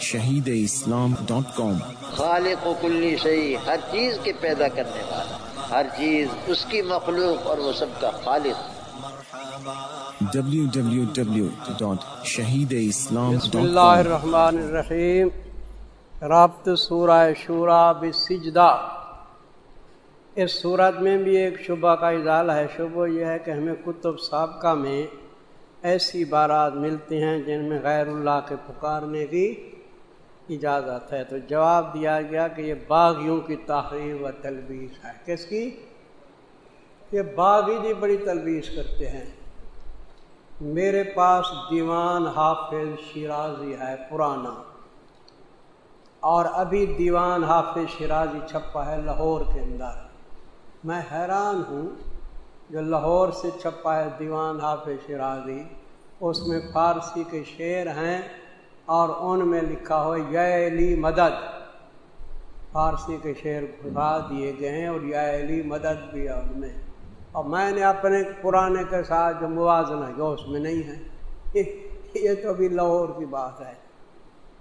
شہید اسلام ڈاٹ کام۔ خالق و کلی شہی ہر چیز کے پیدا کرنے والا ہر چیز اس کی مخلوق اور وہ سب کا خالق۔ شہید اسلام بسم اللہ الرحمن الرحیم۔ رابط سورہ شورا بسجدہ۔ اس صورت میں بھی ایک شبہ کا اضالہ ہے۔ شبہ یہ ہے کہ ہمیں کتب سابقہ میں ایسی بارات ملتی ہیں جن میں غیر اللہ کے پکارنے کی اجازت ہے۔ تو جواب دیا گیا کہ یہ باغیوں کی تحریر و تلبیس ہے۔ کس کی؟ یہ باغی جی بڑی تلبیس کرتے ہیں۔ میرے پاس دیوان حافظ شیرازی ہے، پرانا۔ اور ابھی دیوان حافظ شیرازی چھپا ہے لاہور کے اندر۔ میں حیران ہوں، جو لاہور سے چھپا ہے دیوان حافظ شیرازی، اس میں فارسی کے شعر ہیں۔ اور ان میں لکھا ہو علی مدد۔ فارسی کے شعر گھسا دیے گئے ہیں اور علی مدد بھی ہے ان میں۔ اور میں نے اپنے پرانے کے ساتھ جو موازنہ ہے، جو اس میں نہیں ہے، یہ تو بھی لاہور کی بات ہے۔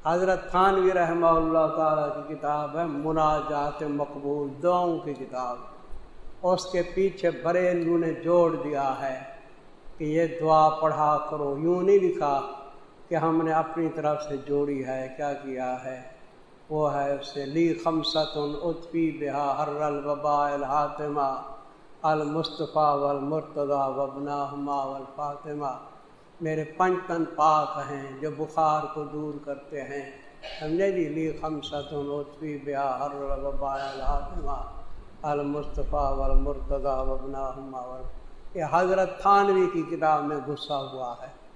حضرت خانوی رحمہ اللہ تعالیٰ کی کتاب ہے، مناجات مقبول، دعاؤں کی کتاب۔ اس کے پیچھے بریلو نے جوڑ دیا ہے کہ یہ دعا پڑھا کرو، یوں نہیں لکھا کہ ہم نے اپنی طرف سے جوڑی ہے، کیا کیا ہے؟ وہ ہے اس سے، لی خمسط اتفی بہا ہر البا الحاطمہ المصطفیٰ والمرتضی وبنا ہما والفاطمہ۔ میرے پنچتن پاک ہیں جو بخار کو دور کرتے ہیں۔ سمجھے جی؟ لی خمسط اتفی بہا ہر البا الحاطمہ المصطفیٰ والمرتضی وبنا ہما کہ حضرت تھانوی کی کتاب میں غصہ ہوا ہے۔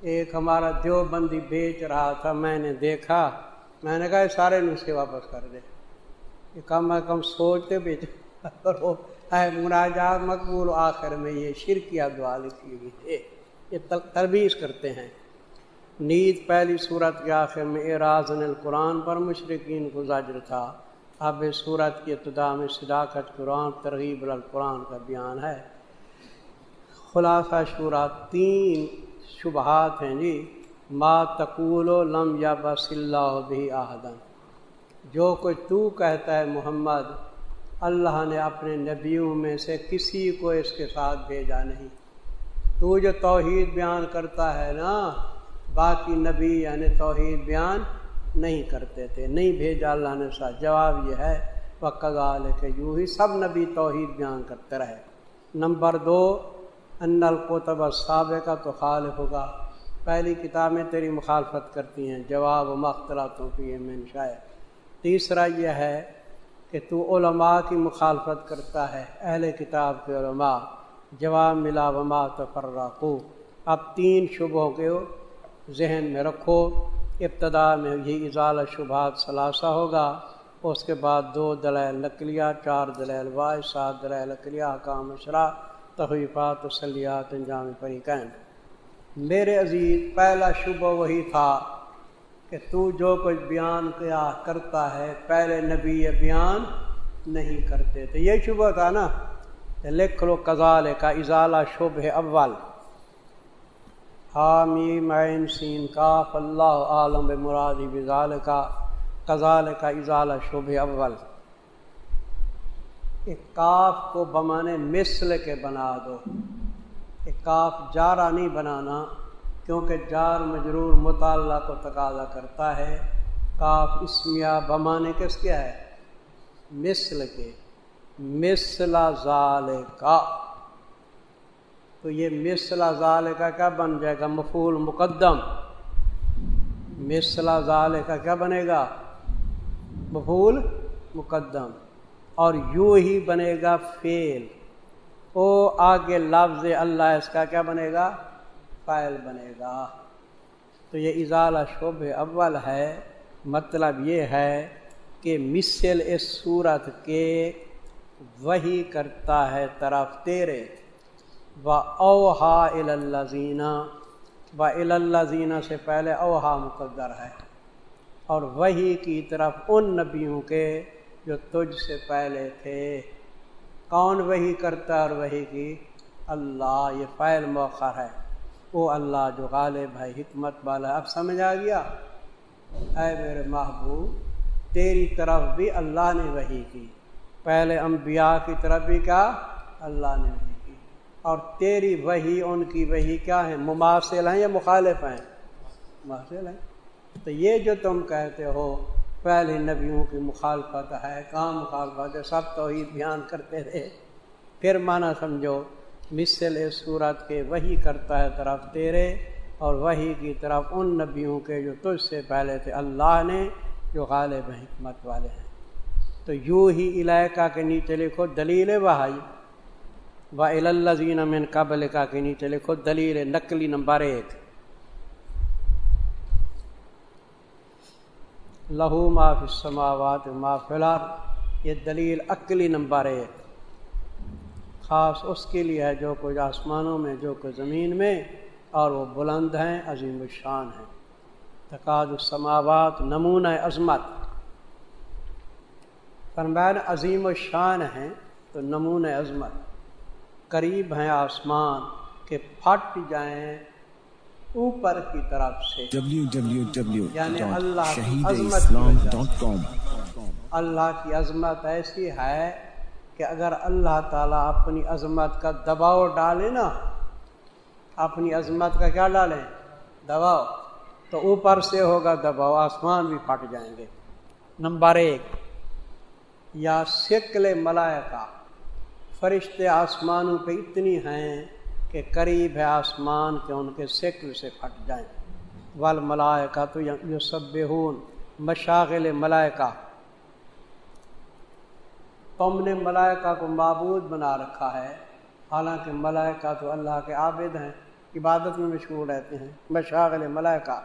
ایک ہمارا دیوبندی بیچ رہا تھا، میں نے دیکھا۔ میں نے کہا سارے نسخے واپس کر دے۔ یہ کم از کم سوچتے بیچ کرو۔ ہے مناجات مقبول آخر میں یہ شرکیہ دعا لکھی ہوئی ہے۔ یہ تربیز کرتے ہیں۔ نیت پہلی صورت کے آخر میں اعراض القرآن پر مشرقین کو زاجر تھا۔ اب اس صورت کی ابتدا میں صداقت قرآن ترغیب القرآن کا بیان ہے۔ خلاصہ شورا تین شبہات ہیں جی ما تقول و لم یا بس اللہ بھی آہدن جو کچھ تو کہتا ہے محمد، اللہ نے اپنے نبیوں میں سے کسی کو اس کے ساتھ بھیجا نہیں۔ تو جو توحید بیان کرتا ہے نا، باقی نبی یعنی توحید بیان نہیں کرتے تھے، نہیں بھیجا اللہ نے ساتھ۔ جواب یہ ہے وہ کگال کہ یوں ہی سب نبی توحید بیان کرتے رہے۔ نمبر دو ان القتب سابقہ تو خالف ہوگا پہلی کتابیں تیری مخالفت کرتی ہیں، جواب و مختلاتوں کی یہ منشا تیسرا یہ ہے کہ تو علماء کی مخالفت کرتا ہے، اہل کتاب کے علماء. جواب ملا، وما تفرقو اب تین شبوں کے ذہن میں رکھو. ابتدا میں یہ اضال شبہات ثلاثہ ہوگا، اس کے بعد دو دلائل نقلیہ چار دلائل واحد سات دلائل نقلیہ حکام اشرا تحفات وسلیات انجام فریقین میرے عزیز، پہلا شبہ وہی تھا کہ تو جو کچھ بیان کیا کرتا ہے، پہلے نبی یہ بیان نہیں کرتے تھے۔ یہ شبہ تھا نا لکھ لو کزال کا اضالہ شبہ اول۔ حامی معین سین کاف، اللہ عالم مرادی بزال کا کزال کا اضالہ شبہ اول۔ ایک کاف کو بمانے مثل کے بنا دو ایک کاف جارا نہیں بنانا، کیونکہ جار مجرور مطالعہ کو تقاضا کرتا ہے۔ کاف اسمیا بمانے کس کیا ہے؟ مثل کے۔ مثلا ظال کا تو یہ مثلا ظال کا کیا بن جائے گا؟ مفول مقدم۔ مثلا ظال کا کیا بنے گا؟ مفول مقدم۔ اور یوں ہی بنے گا فیل او آگے لفظ اللہ، اس کا کیا بنے گا؟ فائل بنے گا۔ تو یہ اضالہ شعب اول ہے۔ مطلب یہ ہے کہ مثل اس صورت کے وہی کرتا ہے طرف تیرے۔ و اوہا الا زینہ و الا زینہ سے پہلے اوہا مقدر ہے۔ اور وہی کی طرف ان نبیوں کے جو تجھ سے پہلے تھے۔ کون وہی کرتا اور وہی کی؟ اللہ، یہ فائل موقع ہے۔ وہ اللہ، جو غالب ہے، حکمت والا اب سمجھ آ گیا؟ اے میرے محبوب، تیری طرف بھی اللہ نے وہی کی۔ پہلے انبیاء کی طرف بھی کیا؟ اللہ نے وہی کی۔ اور تیری وہی، ان کی وہی کیا ہے؟ مماثل ہیں یا مخالف ہیں؟ مماثل ہیں۔ تو یہ جو تم کہتے ہو پہلے نبیوں کی مخالفت ہے کہاں مخالفت ہے، سب تو ہی بیان کرتے رہے۔ پھر مانا سمجھو، مثل صورت کے وہی کرتا ہے طرف تیرے اور وہی کی طرف ان نبیوں کے جو تجھ سے پہلے تھے، اللہ نے جو غالب حکمت والے ہیں۔ تو یوں ہی علاقہ کے نیچے لکھو دلیل بھائی و الزین قبل کا کے نیچے لکھو دلیل نقلی نمبر ایک۔ لہو ما فی السماوات ما فلار یہ دلیل عقلی نمبر ایک. خاص اس کے لیے ہے جو کچھ آسمانوں میں، جو کچھ زمین میں، اور وہ بلند ہیں، عظیم الشان ہیں. تقاد السماوات، نمونہ عظمت. فرمائن عظیم الشان ہیں تو نمون عظمت. قریب ہیں آسمان، کہ پھٹ جائیں اوپر کی طرف سے۔ یعنی اللہ کی عظمت اللہ کی عظمت ایسی ہے کہ اگر اللہ تعالیٰ اپنی عظمت کا دباؤ ڈالے نا اپنی عظمت کا کیا ڈالیں دباؤ۔ تو اوپر سے ہوگا دباؤ آسمان بھی پھٹ جائیں گے۔ نمبر ایک یا شکل ملائکہ فرشتے آسمانوں پہ اتنی ہیں کہ قریب ہے آسمان کے ان کے شکل سے پھٹ جائیں۔ ول ملائکہ تو یو سب مشاغل ملائکہ۔ تم نے ملائکہ کو معبود بنا رکھا ہے۔ حالانکہ ملائکہ تو اللہ کے عابد ہیں، عبادت میں مشغول رہتے ہیں۔ مشاغل ملائکہ،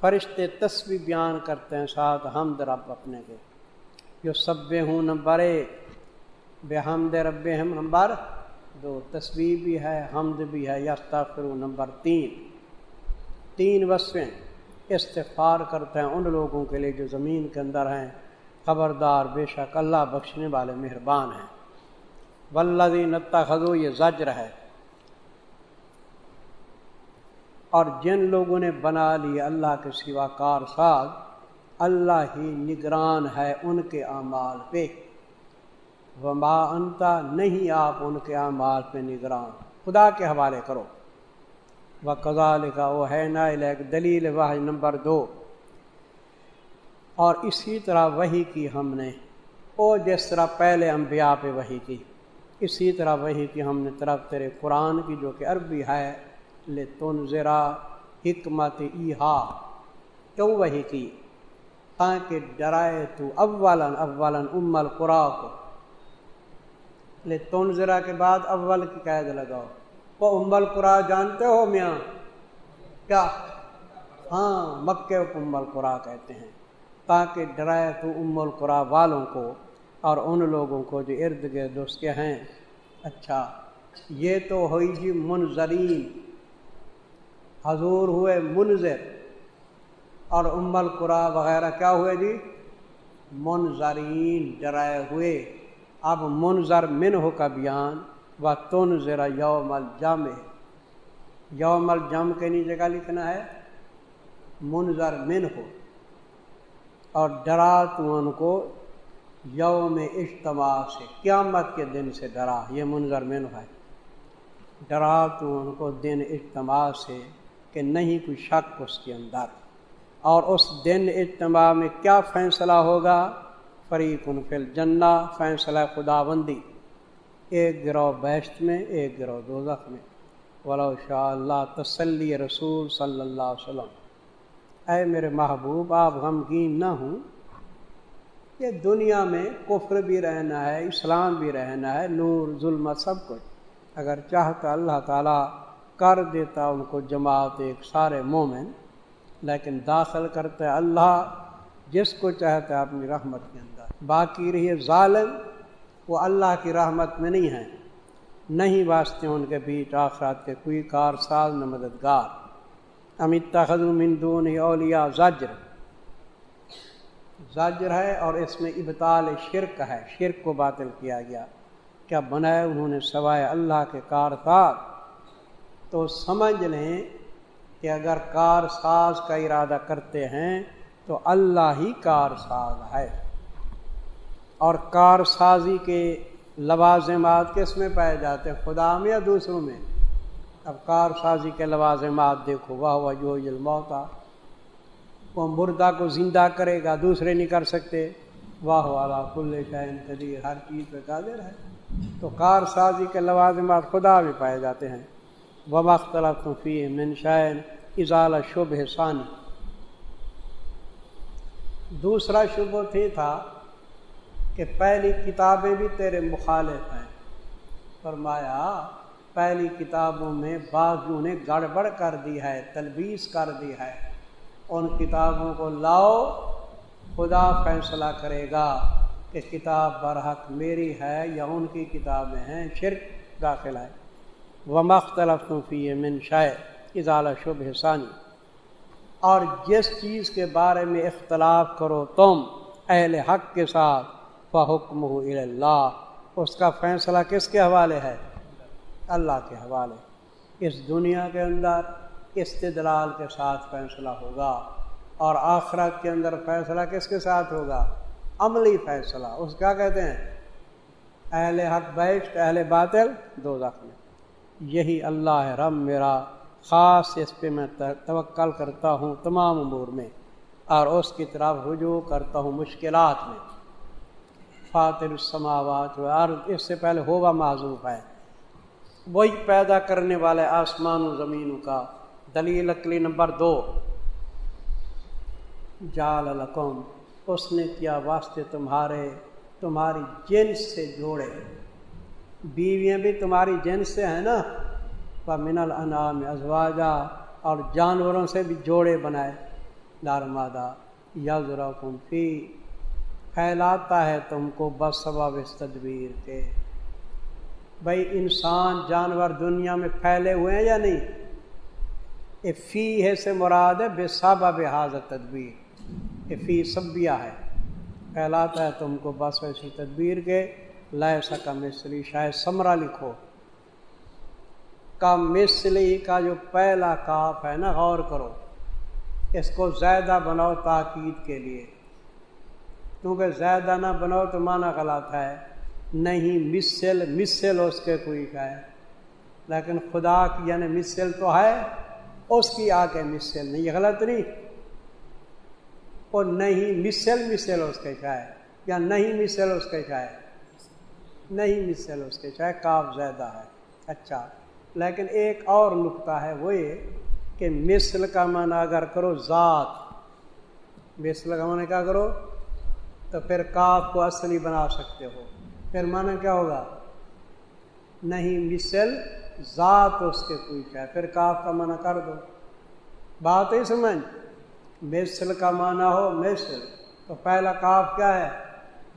فرشتے تصویر بیان کرتے ہیں ساتھ ہم رب اپنے کے۔ جو سب ہوں نمبر ایک بے حمد رب ہم نمبر دو تصویر بھی ہے، حمد بھی ہے یا نمبر تین۔ تین وصفیں استفار کرتے ہیں ان لوگوں کے لیے جو زمین کے اندر ہیں۔ خبردار، بے شک اللہ بخشنے والے مہربان ہیں۔ ولدی نتا خزو یہ زجر ہے۔ اور جن لوگوں نے بنا لی اللہ کے سوا کار ساز، اللہ ہی نگران ہے ان کے اعمال پہ۔ وما انتا نہیں آپ ان کے اعمال پہ نگران۔ خدا کے حوالے کرو۔ وہ قزا لکھا وہ ہے نا دلیل واحد نمبر دو۔ اور اسی طرح وہی کی ہم نے۔ او جس طرح پہلے انبیاء پہ وہی کی، اسی طرح وہی کی ہم نے طرف تیرے قرآن کی جو کہ عربی ہے۔ لے تن ذرا حکمت ایہا۔ کیوں وہی کی؟ تاکہ ڈرائے تو اولن اولن ام القرا کو۔ تون ذرا کے بعد اول کی قید لگاؤ۔ وہ ام القرا جانتے ہو میاں؟ کیا؟ ہاں مکے کو ام القرا کہتے ہیں۔ تاکہ ڈرائے تو ام القرا والوں کو اور ان لوگوں کو جو ارد گرد اس کے ہیں۔ اچھا یہ تو ہوئی جی منظرین۔ حضور ہوئے منظر۔ اور ام القرا وغیرہ کیا ہوئے جی؟ منظرین، ڈرائے ہوئے۔ اب منظر من ہو کا بیان و تن ذرا یوم الجم یوم الجم کے نیچے کا لکھنا ہے منظر من ہو اور ڈرا تو ان کو یوم اجتماع سے، قیامت کے دن سے ڈرا، یہ منظر من ہے۔ ڈرا تو ان کو دن اجتماع سے کہ نہیں کوئی شک اس کے اندر۔ اور اس دن اجتماع میں کیا فیصلہ ہوگا؟ فریق فل جنا فیصلہ خدا بندی ایک گروہ بیشت میں، ایک گروہ دوزخ میں۔ ولو شاء اللہ تسلی رسول صلی اللہ علیہ وسلم۔ اے میرے محبوب، آپ غمگین نہ ہوں۔ یہ دنیا میں کفر بھی رہنا ہے، اسلام بھی رہنا ہے، نور، ظلمت سب کچھ۔ اگر چاہتا اللہ تعالیٰ کر دیتا ان کو جماعت ایک سارے مومن، لیکن داخل کرتا ہے اللہ، جس کو چاہتا ہے اپنی رحمت کے اندر۔ باقی رہی ظالم، وہ اللہ کی رحمت میں نہیں ہیں نہیں واسطے ان کے بیچ آخرات کے کوئی کار ساز نہ مددگار۔ امت مندون اولیا زجر۔ زجر ہے اور اس میں ابتال شرک ہے۔ شرک کو باطل کیا گیا۔ کیا بنائے انہوں نے سوائے اللہ کے کار ساز؟ تو سمجھ لیں کہ اگر کار ساز کا ارادہ کرتے ہیں تو اللہ ہی کار ساز ہے۔ اور کار سازی کے لوازمات کس میں پائے جاتے ہیں؟ خدا میں یا دوسروں میں؟ اب کار سازی کے لوازمات دیکھو، واہ واہ، جو الموتا وہ مردہ کو زندہ کرے گا، دوسرے نہیں کر سکتے۔ واہ والا کل شائن قدیر، ہر چیز پہ قادر ہے۔ تو کار سازی کے لوازمات خدا میں پائے جاتے ہیں۔ وہ مختلف فی من شائن اضال شبھ ثانی۔ دوسرا شبہ تھی تھا کہ پہلی کتابیں بھی تیرے مخالف ہیں۔ فرمایا، پہلی کتابوں میں بعضوں نے گڑبڑ کر دی ہے، تلبیس کر دی ہے۔ ان کتابوں کو لاؤ، خدا فیصلہ کرے گا کہ کتاب برحق میری ہے یا ان کی کتابیں ہیں، شرک داخل ہے۔ وہ مختلف فی من شاع اضالہ شبھ ثانی اور جس چیز کے بارے میں اختلاف کرو تم، اہل حق کے ساتھ فحکم اللہ اس کا فیصلہ کس کے حوالے ہے؟ اللہ کے حوالے۔ اس دنیا کے اندر استدلال کے ساتھ فیصلہ ہوگا اور آخرت کے اندر فیصلہ کس کے ساتھ ہوگا؟ عملی فیصلہ۔ اس کیا کہتے ہیں، اہل حق بیشت اہل باطل دو میں۔ یہی اللہ ہے رب میرا۔ خاص اس پہ میں توکل کرتا ہوں تمام امور میں۔ اور اس کی طرف رجوع کرتا ہوں مشکلات میں۔ فاتر السماوات اور اس سے پہلے ہوگا معذوف ہے۔ وہی پیدا کرنے والے آسمان و زمینوں کا۔ دلیل اکلی نمبر دو۔ جال القم اس نے کیا واسطے تمہارے، تمہاری جنس سے جوڑے۔ بیویاں بھی تمہاری جنس سے ہیں نا۔ من الانام ازواجہ اور جانوروں سے بھی جوڑے بنائے۔ دار مادہ یا ذرا فی پھیلاتا ہے تم کو بس سبب اس تدبیر کے۔ بھائی انسان جانور دنیا میں پھیلے ہوئے ہیں یا نہیں؟ فی ہے سے مراد ہے بے صابہ بے حاضر تدبیر۔ فی سبیہ ہے۔ پھیلاتا ہے تم کو بس ایسی تدبیر کے۔ لائے سکا مصری شاید سمرا لکھو۔ کا مصلی کا جو پہلا کاف ہے نا، غور کرو۔ اس کو زیادہ بناؤ تاکید کے لیے۔ کیونکہ زیادہ نہ بناؤ تو مانا غلط ہے۔ نہیں مسل مسل اس کے کوئی کا ہے۔ لیکن خدا کی یعنی مسل تو ہے، اس کی آ کے مسل نہیں، یہ غلط نہیں۔ اور نہیں مسل مسل اس کے چاہے یا نہیں مسل اس کے چاہے نہیں مسل اس کے چاہے کاف زیادہ ہے۔ اچھا لیکن ایک اور نقطہ ہے وہ یہ کہ مثل کا معنی اگر کرو، ذات۔ مثل کا معنی کیا کرو؟ تو پھر کاف کو اصلی بنا سکتے ہو۔ پھر معنی کیا ہوگا؟ نہیں، مثل ذات اس کے پوچھا ہے پھر کاف کا معنی کر دو۔ بات ہی سمجھ؟ مثل کا معنی ہو مثل۔ تو پہلا کاف کیا ہے؟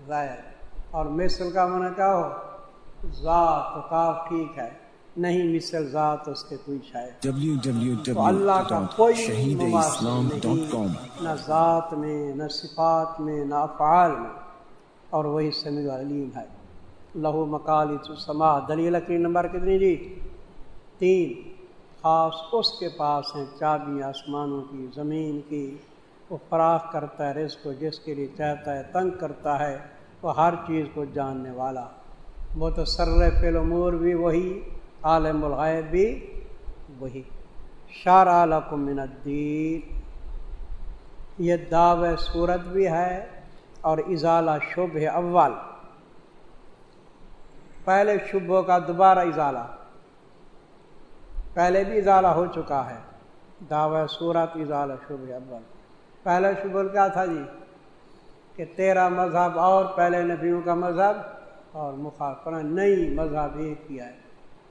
ظاہر اور مثل کا معنی کیا ہو؟ ذات۔ تو کاف ٹھیک ہے۔ نہیں مثل ذات اس کے کوئی شاید. اللہ کا کوئی شہید اسلام نہ ذات میں نہ صفات میں نہ افعال میں. اور وہی سمیع علیم ہے. لہو مکالی سما دلیل کی نمبر کتنی جی؟ تین. خاص اس کے پاس ہیں چابی آسمانوں کی زمین کی. وہ فراخ کرتا ہے رزق کو جس کے لیے چاہتا ہے تنگ کرتا ہے. وہ ہر چیز کو جاننے والا. وہ تو سر فل امور بھی وہی عالم الغیب بھی وہی۔ شار من الدین۔ یہ دعو صورت بھی ہے اور اضالہ شبھ اول۔ پہلے شبوں کا دوبارہ اضالہ۔ پہلے بھی اضالہ ہو چکا ہے۔ دعو صورت اضالہ شبہ اول۔ پہلے شبہ کیا تھا جی؟ کہ تیرا مذہب اور پہلے نبیوں کا مذہب اور مخالف نئی مذہب ایک کیا ہے۔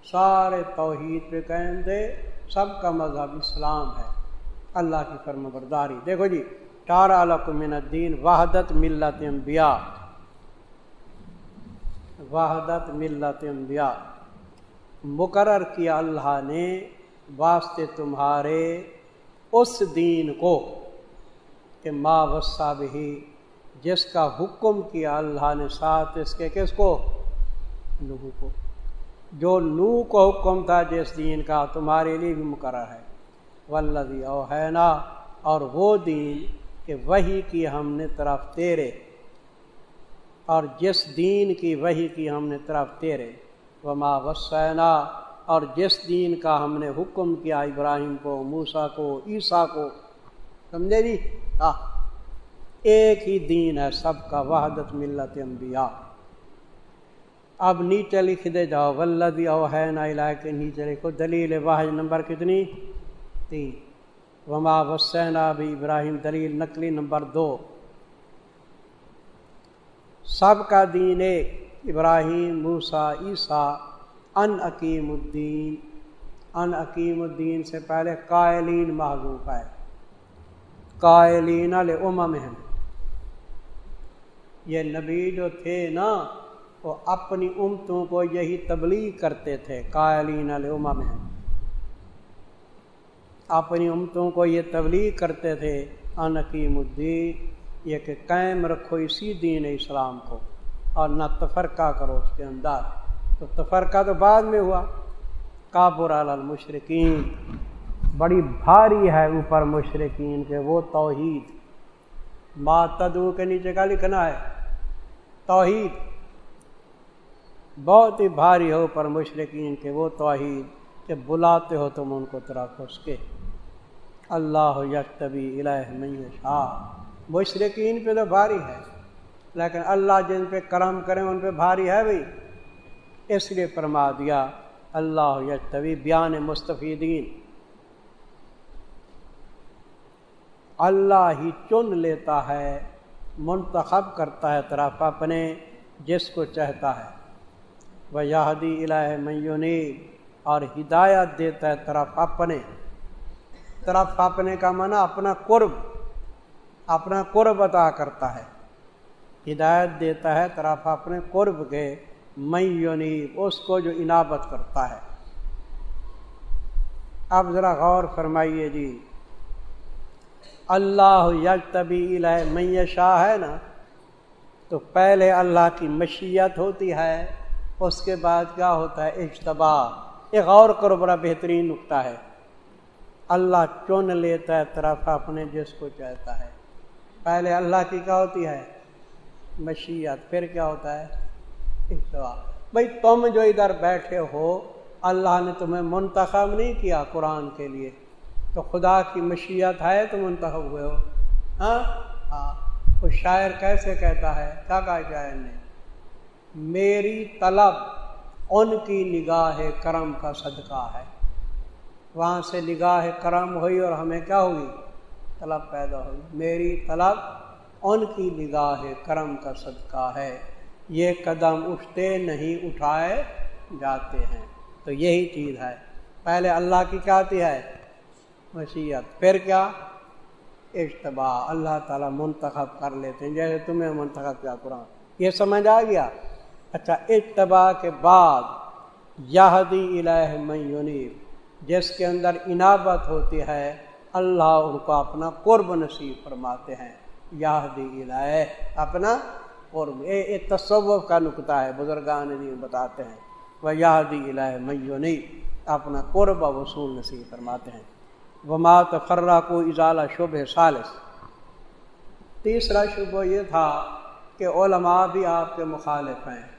سارے توحید پہ قائم دے سب کا مذہب اسلام ہے۔ اللہ کی فرم برداری دیکھو جی چار من الدین وحدت ملت انبیاء۔ وحدت ملت انبیاء۔ مقرر کیا اللہ نے واسطے تمہارے اس دین کو کہ ما وسا بھی جس کا حکم کیا اللہ نے ساتھ، اس کے کس کو؟ لوگوں کو۔ جو نو کو حکم تھا جس دین کا، تمہارے لیے بھی مقرر ہے۔ ولدی او ہے نا اور وہ دین کہ وہی کی ہم نے طرف تیرے۔ اور جس دین کی وہی کی ہم نے طرف تیرے۔ وما وسینا اور جس دین کا ہم نے حکم کیا ابراہیم کو موسا کو، عیسیٰ کو۔ سمجھے جی؟ ہاں ایک ہی دین ہے، سب کا وحدت ملت انبیاء۔ اب نیچے لکھ دے جاؤ۔ ولدی او ہے نا کے نیچے لکھو دلیل واحد نمبر کتنی؟ تین۔ وما وسینا بھی ابراہیم، دلیل نقلی نمبر دو۔ سب کا دین ایک۔ ابراہیم موسا عیسیٰ، ان عقیم الدین۔ ان عقیم الدین سے پہلے قائلین معذوف ہے قائلین الامم ہیں۔ یہ نبی جو تھے نا وہ اپنی امتوں کو یہی تبلیغ کرتے تھے، قائلین الامم۔ ہیں اپنی امتوں کو یہ تبلیغ کرتے تھے، ان عقیم الدین، یہ کہ قائم رکھو اسی دین اسلام کو اور نہ تفرقہ کرو اس کے اندر۔ تو تفرقہ تو بعد میں ہوا۔ کابر المشرقین بڑی بھاری ہے اوپر مشرقین کے وہ توحید۔ تدو کے نیچے کا لکھنا ہے؟ توحید۔ بہت ہی بھاری ہے اوپر مشرقین کے وہ توحید کہ بلاتے ہو تم ان کو طرف اس کے۔ اللہ یکتبی الہ شاہ مشرقین پہ تو بھاری ہے، لیکن اللہ جن پہ کرم کریں ان پہ بھاری ہے بھائی اس لیے فرما دیا، اللہ یا طبی بیان مستفیدین۔ اللہ ہی چن لیتا ہے، منتخب کرتا ہے طرف اپنے، جس کو چاہتا ہے۔ وہ یادی الہ میونی اور ہدایت دیتا ہے طرف اپنے۔ طرف اپنے کا منع اپنا قرب اپنا قرب عطا کرتا ہے۔ ہدایت دیتا ہے طرف اپنے قرب کے۔ میونی اس کو جو انابت کرتا ہے۔ اب ذرا غور فرمائیے جی۔ اللہ یج طبی الہ شاہ ہے نا، تو پہلے اللہ کی مشیت ہوتی ہے۔ اس کے بعد کیا ہوتا ہے؟ اجتبا۔ ایک غور کرو، بڑا بہترین نقطہ ہے۔ اللہ چن لیتا ہے طرف اپنے جس کو چاہتا ہے۔ پہلے اللہ کی کیا ہوتی ہے؟ مشیت۔ پھر کیا ہوتا ہے؟ اقتبا بھائی، تم جو ادھر بیٹھے ہو، اللہ نے تمہیں منتخب نہیں کیا قرآن کے لیے۔ تو خدا کی مشیت ہے تو منتخب ہوئے ہو۔ ہاں؟ ہاں۔ وہ شاعر کیسے کہتا ہے؟ کیا کہا شاعر نے میری طلب ان کی نگاہ کرم کا صدقہ ہے۔ وہاں سے نگاہ کرم ہوئی اور ہمیں کیا ہوئی؟ طلب پیدا ہوئی۔ میری طلب ان کی نگاہ کرم کا صدقہ ہے۔ یہ قدم اٹھتے نہیں، اٹھائے جاتے ہیں۔ تو یہی چیز ہے۔ پہلے اللہ کی کیا آتی ہے؟ مشیت پھر کیا؟ اجتباع۔ اللہ تعالیٰ منتخب کر لیتے ہیں۔ جیسے تمہیں منتخب کیا قرآن۔ یہ سمجھ آ گیا؟ اچھا اجتباع کے بعد یادی الہ میونیب جس کے اندر انابت ہوتی ہے، اللہ ان کو اپنا قرب نصیب فرماتے ہیں۔ یادی الہ اپنا قرب۔ اے تصوف کا نقطہ ہے، بزرگان جی بتاتے ہیں۔ وہ یادی الہ میونی اپنا قرب وصول نصیب فرماتے ہیں۔ وہ مات فرا کو اضالہ شبہ سالس تیسرا شبہ یہ تھا کہ علماء بھی آپ کے مخالف ہیں۔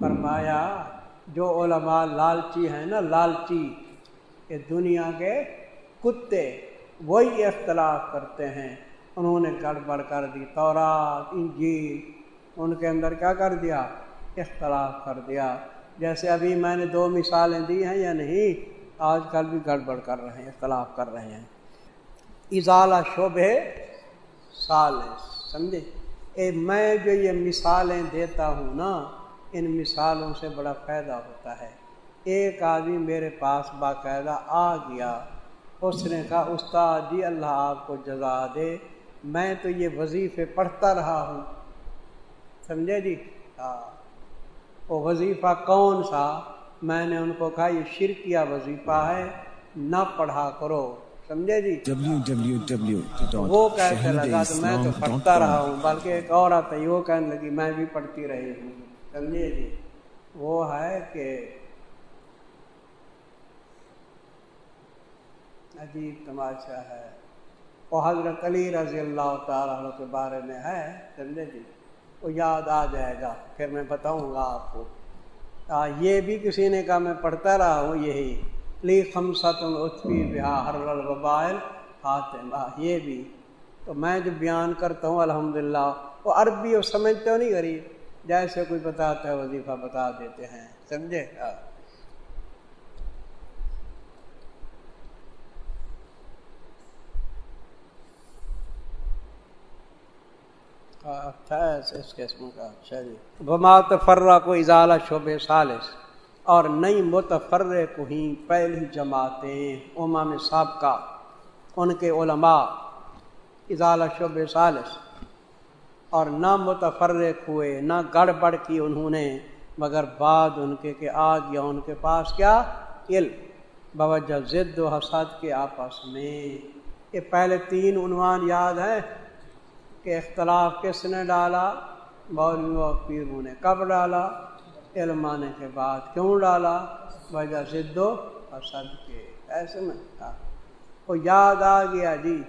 فرمایا، جو علماء لالچی ہیں نا، لالچی، کہ دنیا کے کتے وہی اختلاف کرتے ہیں۔ انہوں نے گڑبڑ کر دی، تورات، انجیل، ان کے اندر کیا کر دیا؟ اختلاف کر دیا۔ جیسے ابھی میں نے دو مثالیں دی ہیں یا نہیں، آج کل بھی گڑبڑ کر رہے ہیں، اختلاف کر رہے ہیں۔ اضالہ شعبے سال سمجھے؟ اے میں جو یہ مثالیں دیتا ہوں نا ان مثالوں سے بڑا فائدہ ہوتا ہے۔ ایک آدمی میرے پاس باقاعدہ آ گیا اس نے کہا استاد جی اللہ آپ کو جزا دے میں تو یہ وظیفے پڑھتا رہا ہوں۔ سمجھے جی؟ ہاں۔ وہ وظیفہ کون سا؟ میں نے ان کو کہا یہ شرکیہ وظیفہ ہے نہ پڑھا کرو۔ سمجھے جی؟ وہ کہتے لگا تو میں تو پڑھتا رہا ہوں بلکہ ایک اور آتا ہے وہ کہنے لگی میں بھی پڑھتی رہی ہوں۔ سمجھے جی۔ وہ ہے کہ عجیب تماشا ہے۔ وہ حضرت علی رضی اللہ تعالیٰ کے بارے میں ہے سمجھے جی؟ وہ یاد آ جائے گا۔ پھر میں بتاؤں گا آپ کو۔ آ, یہ بھی کسی نے کہا میں پڑھتا رہا ہوں یہی۔ لی خمسط اتفی بہا ہر البائل خاتم یہ بھی۔ تو میں جو بیان کرتا ہوں الحمدللہ وہ عربی اور سمجھتے ہو نہیں غریب۔ جیسے کوئی بتاتا ہے، وظیفہ بتا دیتے ہیں، سمجھے؟ اس قسم کا اچھا جی کو اضالہ شعب سالس اور نئی متفر کو ہی پہلی جماعتیں امام سابقہ، ان کے علماء۔ اضالہ شعب سالس اور نہ متفرق ہوئے، نہ گڑبڑ کی انہوں نے، مگر بعد ان کے کہ آ گیا ان کے پاس کیا؟ علم۔ بوجہ ضد و حسد کے آپس میں۔ یہ پہلے تین عنوان یاد ہے کہ اختلاف کس نے ڈالا؟ مولوی و پیروں نے کب ڈالا؟ علم آنے کے بعد کیوں ڈالا؟ وجہ ضد و حسد کے۔ ایسے میں تھا۔ وہ یاد آ گیا جی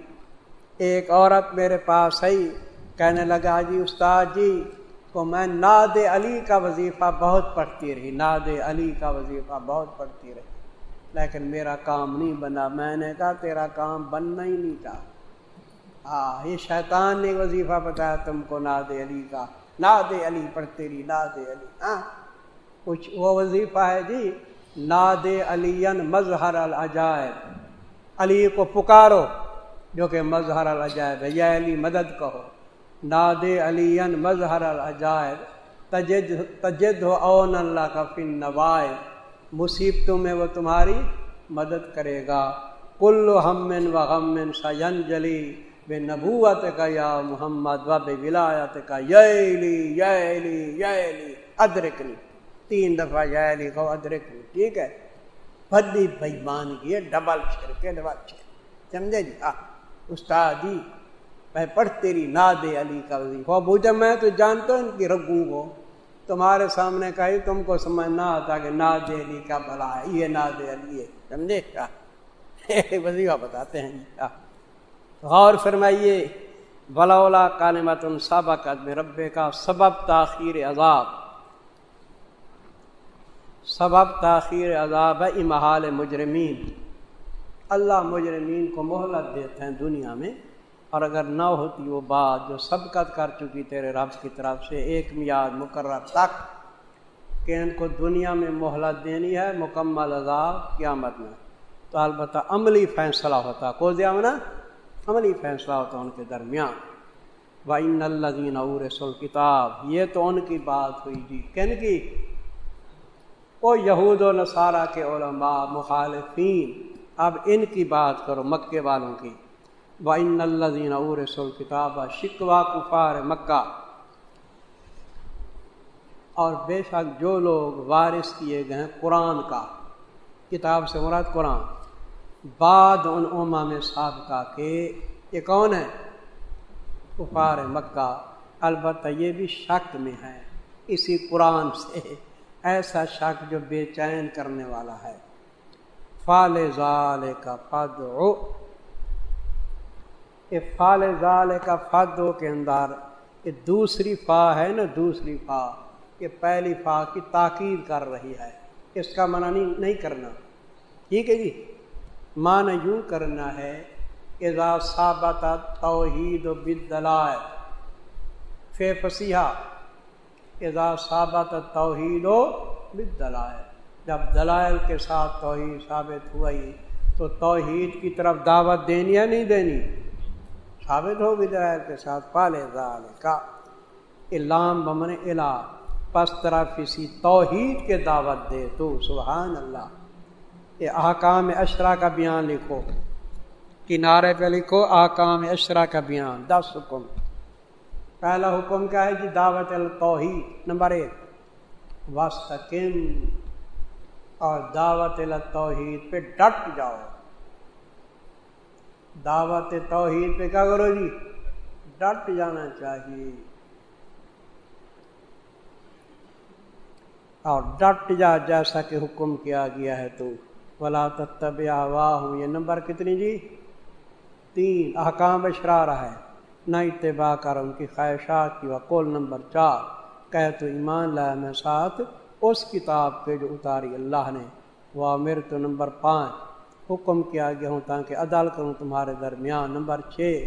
ایک عورت میرے پاس آئی۔ کہنے لگا جی استاد جی تو میں ناد علی کا وظیفہ بہت پڑھتی رہی، ناد علی کا وظیفہ بہت پڑھتی رہی، لیکن میرا کام نہیں بنا۔ میں نے کہا، تیرا کام بننا ہی نہیں تھا۔ ہاں یہ شیطان نے وظیفہ بتایا تم کو ناد علی کا۔ ناد علی پڑھتے رہی ناد علی۔ ہاں کچھ وہ وظیفہ ہے جی ناد علی مظہر العجائب۔ علی کو پکارو، جو کہ مظہر العجائب ہے۔ یا علی، مدد کہو ناد علی مظہر العجائب، تجد تجد ہو اون اللہ کا فن نوائے مصیبتوں میں وہ تمہاری مدد کرے گا۔ کل ہمن و غمن سین جلی بے نبوت کا یا محمد و بے ولایت کا یلی یلی یلی ادرکنی۔ تین دفعہ یلی کو ادرکنی۔ ٹھیک ہے؟ بڑی بےمان کی ہے، ڈبل چھر کے ڈبل چھر سمجھے جی؟ ہاں استاد جی میں پڑھتے رہی ناد علی کا وظیفہ۔ بوجھا میں تو جانتا ہوں ان کی رگوں کو تمہارے سامنے کہی تم کو سمجھ نہ آتا کہ ناد علی کا بلا ہے، یہ ناد علی ہے۔ سمجھے؟ کیا وظیفہ بتاتے ہیں جی۔ غور فرمائیے، بلا کالمت سابق میں ربے کا سبب تاخیر عذاب۔ سبب تاخیر عذاب ہے امہال مجرمین۔ اللہ مجرمین کو مہلت دیتے ہیں دنیا میں۔ اور اگر نہ ہوتی وہ بات جو سبقت کر چکی تیرے رب کی طرف سے، ایک میاد مقرر تک کہ ان کو دنیا میں مہلت دینی ہے، مکمل عذاب قیامت میں۔ تو البتہ عملی فیصلہ ہوتا کو نا عملی فیصلہ ہوتا ان کے درمیان۔ بین الدین اور رسول کتاب یہ تو ان کی بات ہوئی جی۔ کن کی؟ وہ یہود و نصارہ کے علماء، مخالفین۔ اب ان کی بات کرو، مکے والوں کی۔ وَإِنَّ الَّذِينَ أُورِثُوا الْكِتَابَ شکوا کفار مکہ اور بے شک جو لوگ وارث کیے گئے ہیں قرآن کا، کتاب سے مراد قرآن، بعد ان عما میں سابقہ کے یہ کون ہے کفار مکہ۔ البتہ یہ بھی شک میں ہے، اسی قرآن سے ایسا شک جو بے چین کرنے والا ہے۔ فال ظال کا فد فال ظال کا فدو کے اندر یہ دوسری فا ہے نا دوسری فا یہ پہلی فا کی تاکید کر رہی ہے، اس کا منع نہیں نہیں کرنا۔ ٹھیک ہے جی؟ مان یوں کرنا ہے، اذا ثابت توحید و بدلائے فے فسیحا اذا ثابت توحید و بدلائے جب دلائل کے ساتھ توحید ثابت ہوئی، تو توحید کی طرف دعوت دینی یا نہیں دینی؟ ثابت ہو دلائل کے ساتھ پالے ذال کا علام بمن الا پس طرف کسی توحید کے دعوت دے تو، سبحان اللہ۔ یہ احکام اشرا کا بیان لکھو۔ کنارے پہ لکھو، احکام اشرا کا بیان۔ دس حکم۔ پہلا حکم کیا ہے جی؟ دعوت التوحید۔ نمبر ایک وسطم اور دعوت التوحید پہ ڈٹ جاؤ۔ دعوت توحید پہ کیا کرو جی؟ ڈٹ جانا چاہیے۔ اور ڈٹ جا، جیسا کہ حکم کیا گیا ہے تو۔ ولا تب واہ یہ نمبر کتنی جی؟ تین۔ احکام اشرارہ ہے۔ نہ اتباع کر ان کی خواہشات کی۔ وقول نمبر چار۔ کہ تو ایمان لایا میں ساتھ اس کتاب کے جو اتاری اللہ نے۔ وہ امر تو نمبر پانچ۔ حکم کیا گیا ہوں تاکہ عدال کروں تمہارے درمیان۔ نمبر چھ،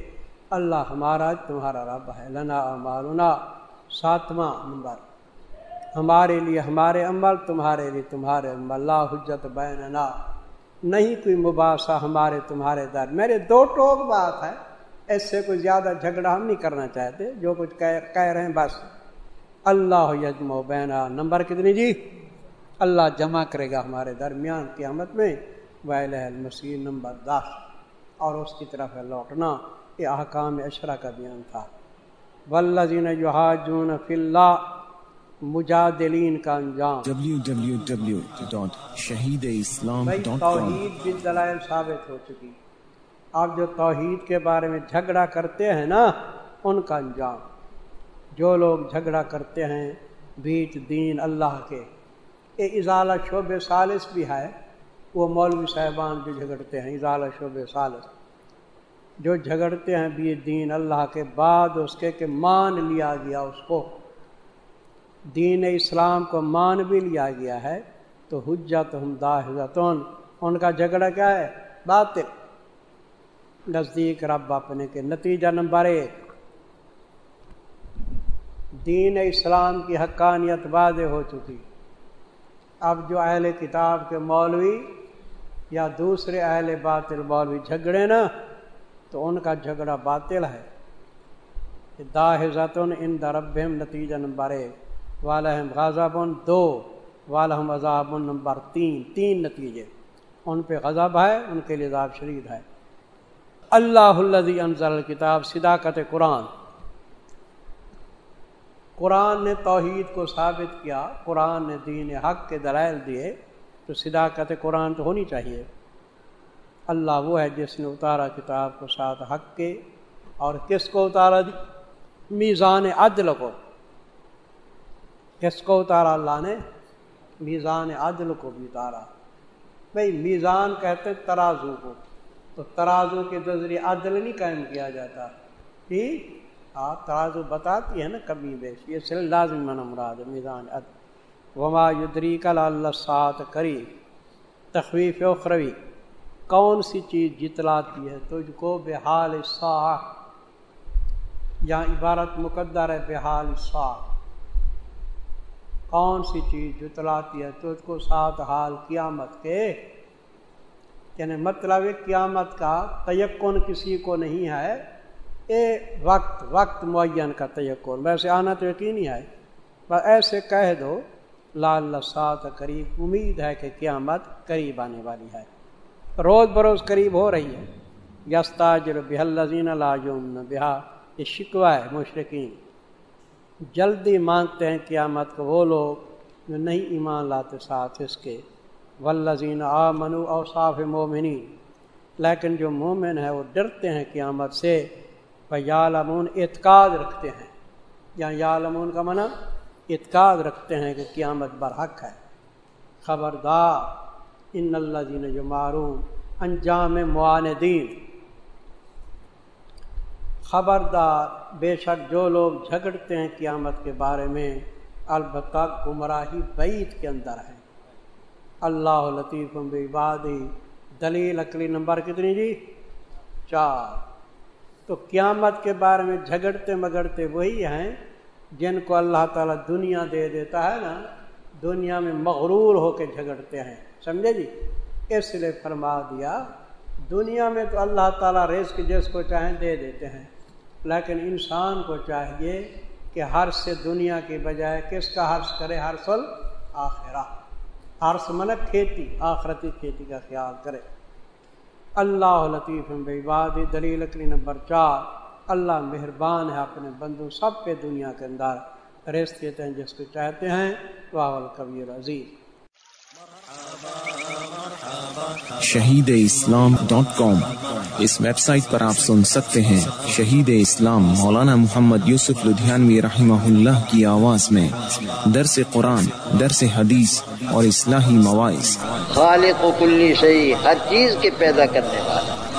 اللہ ہمارا تمہارا رب ہے، لنا مالنا ساتواں، نمبر، ہمارے لیے ہمارے عمل، تمہارے لیے تمہارے عمل۔ اللہ حجت بیننا۔ نہیں کوئی مباحثہ ہمارے، تمہارے در۔ میرے دو ٹوک بات ہے اس سے کوئی زیادہ جھگڑا ہم نہیں کرنا چاہتے، جو کچھ کہہ رہے ہیں بس۔ اللہ یجم و بینا نمبر کتنی جی؟ اللہ جمع کرے گا ہمارے درمیان قیامت میں۔ ویل مسیح نمبر دس۔ اور اس کی طرف لوٹنا۔ یہ احکام اشرا کا بیان تھا۔ ولزین جو فی اللہ مجادلین کا انجام۔ توحید دلائل ثابت ہو چکی۔ آپ جو توحید کے بارے میں جھگڑا کرتے ہیں نا ان کا انجام۔ جو لوگ جھگڑا کرتے ہیں بیچ دین اللہ کے۔ یہ اضالہ شعب سالس بھی ہے۔ وہ مولوی صاحبان جو جھگڑتے ہیں اضالہ شعب سالس جو جھگڑتے ہیں بھی دین اللہ کے بعد اس کے کہ مان لیا گیا اس کو۔ دین اسلام کو مان بھی لیا گیا ہے تو حجت ہم ان کا جھگڑا کیا ہے؟ باطل۔ نزدیک رب اپنے کے نتیجہ نمبر ایک۔ دین اسلام کی حقانیت واضح ہو چکی۔ اب جو اہل کتاب کے مولوی یا دوسرے اہل باطل مولوی جھگڑے نا، تو ان کا جھگڑا باطل ہے۔ داحتن ان درب نتیجہ نمبر ایک والم غضب دو والم عذاب نمبر تین تین نتیجے۔ ان پہ غضب ہے، ان کے لیے عذاب شرید ہے۔ اللہ الدی انضر الکتاب، صداقت قرآن۔ قرآن نے توحید کو ثابت کیا، قرآن نے دین حق کے دلائل دیے۔ تو صداقت قرآن تو ہونی چاہیے۔ اللہ وہ ہے جس نے اتارا کتاب کو ساتھ حق کے، اور کس کو اتارا جی؟ میزان عدل کو۔ کس کو اتارا؟ اللہ نے میزان عدل کو بھی اتارا۔ بھائی میزان کہتے ترازو کو۔ تو ترازو کے ذریعے عدل نہیں قائم کیا جاتا۔ ٹھیک ہاں ترازو بتاتی ہے نا کبھی بیش۔ یہ سل لازم من مراد میزان عدل۔ وما یدری کل اللہ سات کری۔ تخویف اخروی۔ کون سی چیز جتلاتی ہے؟ تجھ کو بحال صاح یا عبارت مقدر ہے، بحال صاح کون سی چیز جتلاتی ہے؟ تو اس کو ساتھ حال قیامت کے۔ یعنی مطلب قیامت کا تیقن کسی کو نہیں ہے۔ اے وقت وقت معین کا تیقن ویسے آنا تو یقین ہی ہے۔ بس ایسے کہہ دو۔ لال سات قریب، امید ہے کہ قیامت قریب آنے والی ہے۔ روز بروز قریب ہو رہی ہے۔ یستاجر بحل لذین لاجم بہا۔ یہ شکوہ ہے مشرقین جلدی مانگتے ہیں قیامت کو وہ لوگ جو نہیں ایمان لاتے ساتھ اس کے۔ ولزین آ منو اور صاف مومنی لیکن جو مومن ہے وہ ڈرتے ہیں قیامت سے۔ یالمون اعتقاد رکھتے ہیں۔ یا یالمون کا منع اعتقاد رکھتے ہیں کہ قیامت برحق ہے۔ خبردار، ان اللہ جین جو معروم انجام معاندین۔ خبردار، بے شک جو لوگ جھگڑتے ہیں قیامت کے بارے میں، البتہ گمراہی بعید کے اندر ہے۔ اللہ لطیف عبادی دلیل عقلی نمبر کتنی جی؟ چار۔ تو قیامت کے بارے میں جھگڑتے مگڑتے وہی ہیں جن کو اللہ تعالیٰ دنیا دے دیتا ہے نا، دنیا میں مغرور ہو کے جھگڑتے ہیں۔ سمجھے جی؟ اس لیے فرما دیا، دنیا میں تو اللہ تعالیٰ رزق جس کو چاہیں دے دیتے ہیں، لیکن انسان کو چاہیے کہ ہر سے دنیا کی بجائے کس کا حرص کرے؟ ہر سل آخرہ ہرس من مطلب کھیتی، آخرتی کھیتی کا خیال کرے۔ اللہ لطیف باد دلیل اکلی نمبر چار۔ اللہ مہربان ہے اپنے بندو سب پہ دنیا کے اندر ریس دیتے ہیں جس کو چاہتے ہیں واول کبیر عزیز۔ Shaheed Islam dot com. اس ویب سائٹ پر آپ سن سکتے ہیں۔ شہید اسلام مولانا محمد یوسف لدھیانوی رحمہ اللہ کی آواز میں درس قرآن درس حدیث اور اصلاحی مواعث۔ خالق و کلی شہی ہر چیز کے پیدا کرنے والا۔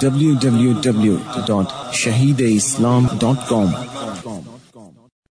ڈبلو ڈبلو ڈبلو ڈاٹ شہید اسلام ڈاٹ کام